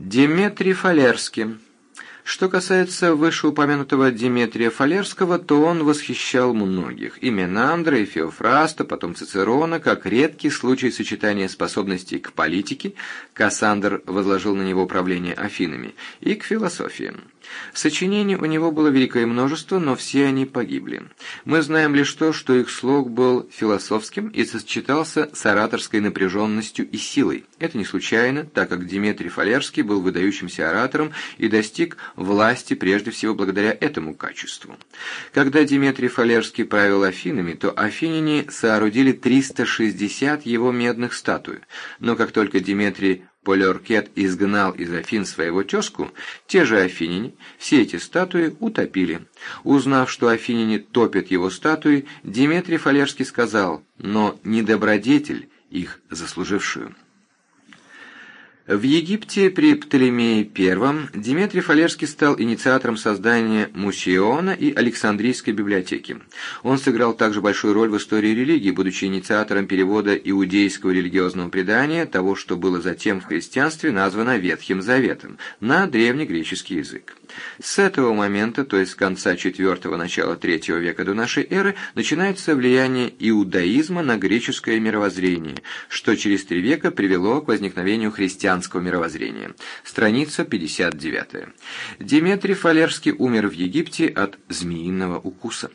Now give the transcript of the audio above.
Деметрий Фалерский. Что касается вышеупомянутого Деметрия Фалерского, то он восхищал многих. И Менандра, и Феофраста, потом Цицерона, как редкий случай сочетания способностей к политике, Кассандр возложил на него управление Афинами, и к философии. Сочинений у него было великое множество, но все они погибли. Мы знаем лишь то, что их слог был философским и сочетался с ораторской напряженностью и силой. Это не случайно, так как Дмитрий Фалерский был выдающимся оратором и достиг власти прежде всего благодаря этому качеству. Когда Дмитрий Фалерский правил Афинами, то афиняне соорудили 360 его медных статуй, но как только Дмитрий Полиоркет изгнал из Афин своего тезку, те же афиняне все эти статуи утопили. Узнав, что афиняне топят его статуи, Диметрий Фалерский сказал, но не добродетель их заслужившую. В Египте при Птолемее I Дмитрий Фалерский стал инициатором создания Мусиона и Александрийской библиотеки. Он сыграл также большую роль в истории религии, будучи инициатором перевода иудейского религиозного предания, того, что было затем в христианстве названо Ветхим Заветом, на древнегреческий язык. С этого момента, то есть с конца IV – начала III века до нашей эры, начинается влияние иудаизма на греческое мировоззрение, что через три века привело к возникновению христианского мировоззрения. Страница 59. Диметрий Фалерский умер в Египте от змеиного укуса.